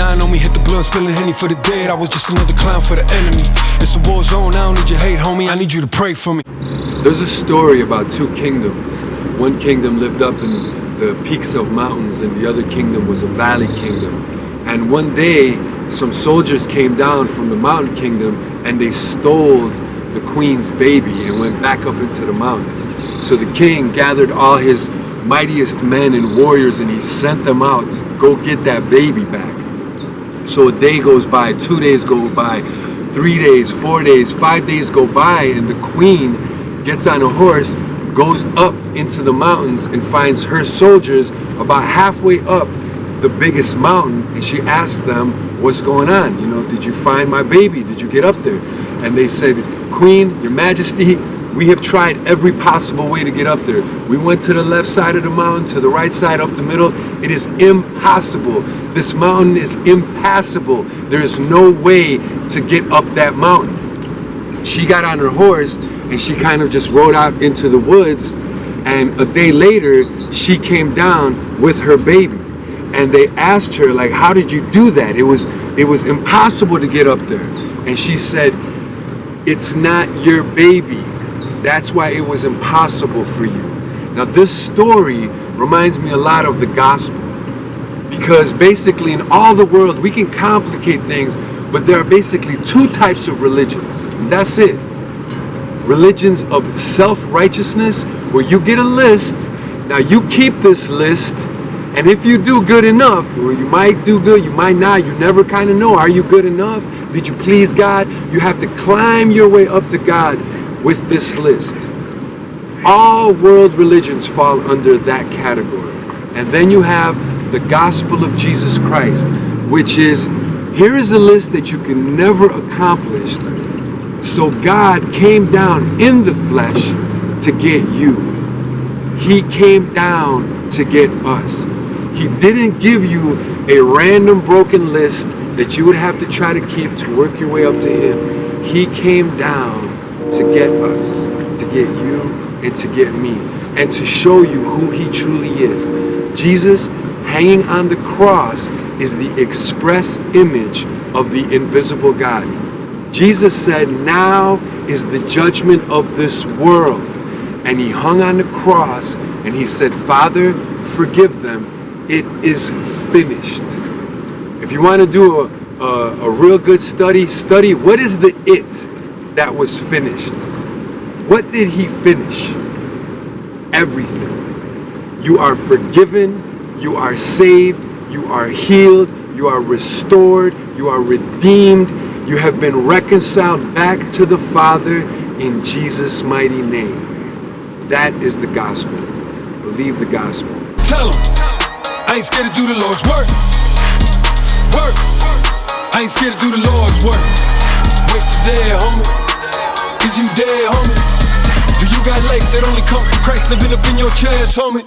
I know me hit the blood, spilling henny for the dead. I was just another clown for the enemy. It's a war zone, I don't need your hate, homie. I need you to pray for me. There's a story about two kingdoms. One kingdom lived up in the peaks of mountains, and the other kingdom was a valley kingdom. And one day, some soldiers came down from the mountain kingdom and they stole the queen's baby and went back up into the mountains. So the king gathered all his mightiest men and warriors and he sent them out to go get that baby back. So a day goes by, two days go by, three days, four days, five days go by, and the queen gets on a horse, goes up into the mountains, and finds her soldiers about halfway up the biggest mountain. And she asks them, What's going on? You know, did you find my baby? Did you get up there? And they said, Queen, Your Majesty, we have tried every possible way to get up there. We went to the left side of the mountain, to the right side, up the middle. It is impossible. This mountain is impassable. There is no way to get up that mountain. She got on her horse and she kind of just rode out into the woods. And a day later, she came down with her baby. And they asked her, like, how did you do that? It was it was impossible to get up there. And she said, It's not your baby. That's why it was impossible for you. Now, this story reminds me a lot of the gospel because basically, in all the world, we can complicate things, but there are basically two types of religions, and that's it. Religions of self righteousness, where you get a list, now you keep this list, and if you do good enough, or you might do good, you might not, you never kind of know, are you good enough? Did you please God? You have to climb your way up to God with this list. All world religions fall under that category. And then you have the gospel of Jesus Christ, which is here is a list that you can never accomplish. So God came down in the flesh to get you. He came down to get us. He didn't give you a random broken list that you would have to try to keep to work your way up to Him. He came down to get us, to get you, and to get me, and to show you who He truly is. Jesus hanging on the cross is the express image of the invisible God. Jesus said, Now is the judgment of this world. And he hung on the cross and he said, Father, forgive them. It is finished. If you want to do a, a, a real good study, study what is the it that was finished? What did he finish? Everything. You are forgiven, you are saved, you are healed, you are restored, you are redeemed, you have been reconciled back to the Father in Jesus' mighty name. That is the gospel. Believe the gospel. Tell him, I ain't scared to do the Lord's work. Work. I ain't scared to do the Lord's work. Wake the dead, homie. Is you dead, homie? Do you got life that only come from Christ living up in your chest, homie?